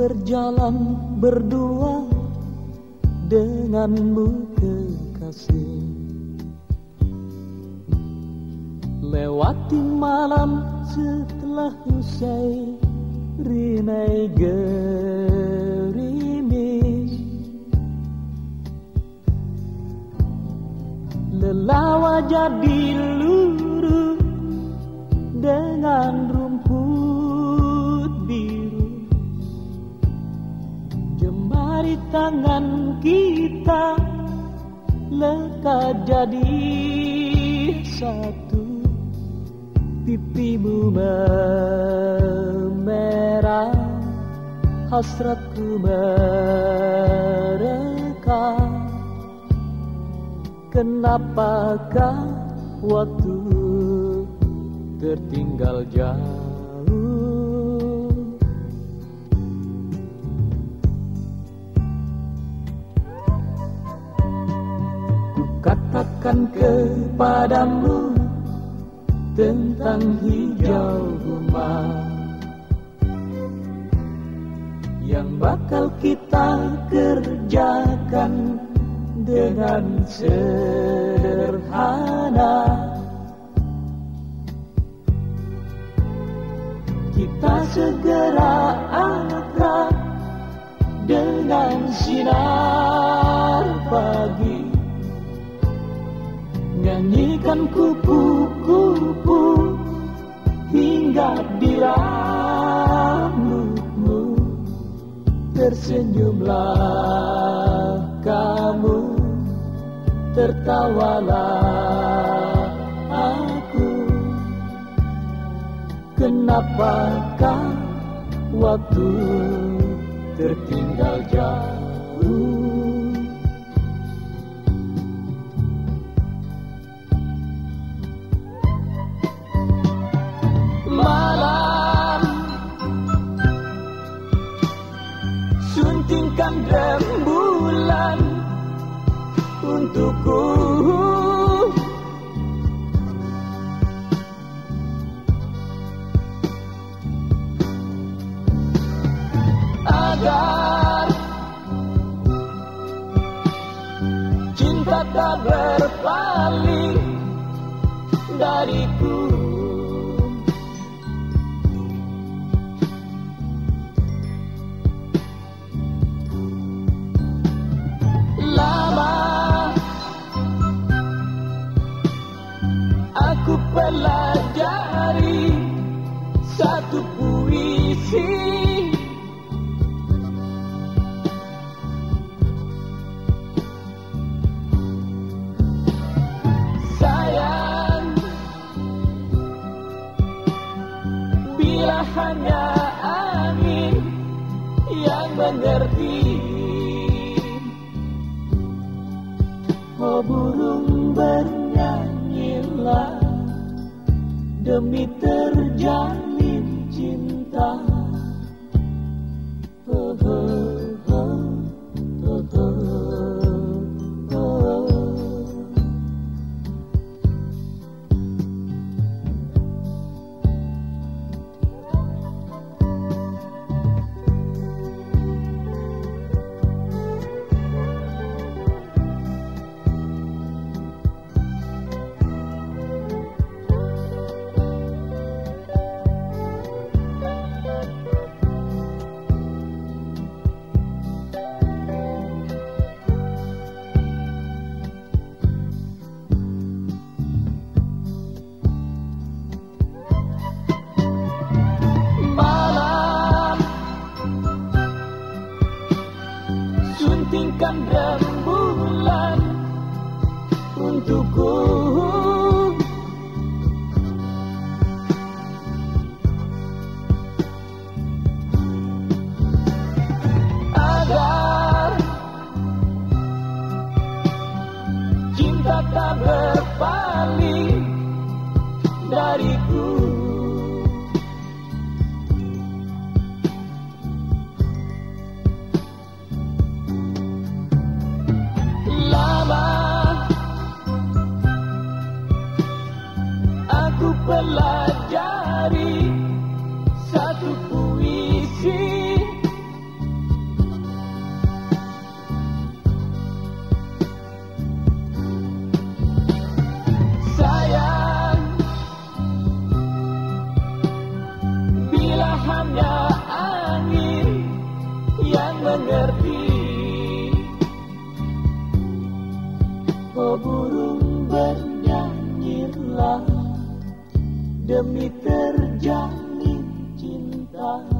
berjalan berdua denganmu kekasih. Lewati malam setelah usai rinai gerimis. Lelawa jadi luruh dengan tangan kita lekat jadi satu. Pipimu memerah Hasratku mereka. Kenapakah waktu tertinggal jauh katakan kepadamu tentang hijau rumah yang bakal kita kerjakan dengan sederhana. Kita segera akrab dengan sinar pagi Nyanyikan kupu-kupu hingga di rambutmu. Tersenyumlah kamu, tertawalah aku. Kenapakah waktu tertinggal jauh Suntingkan rembulan untukku. Agar cinta tak berpaling dariku hanya angin yang mengerti Oh burung bernyanyilah demi terjalin cinta. Rembulan untukku aku pelajari satu puisi. Sayang Bila hanya angin yang mengerti Oh burung demi terjamin cinta.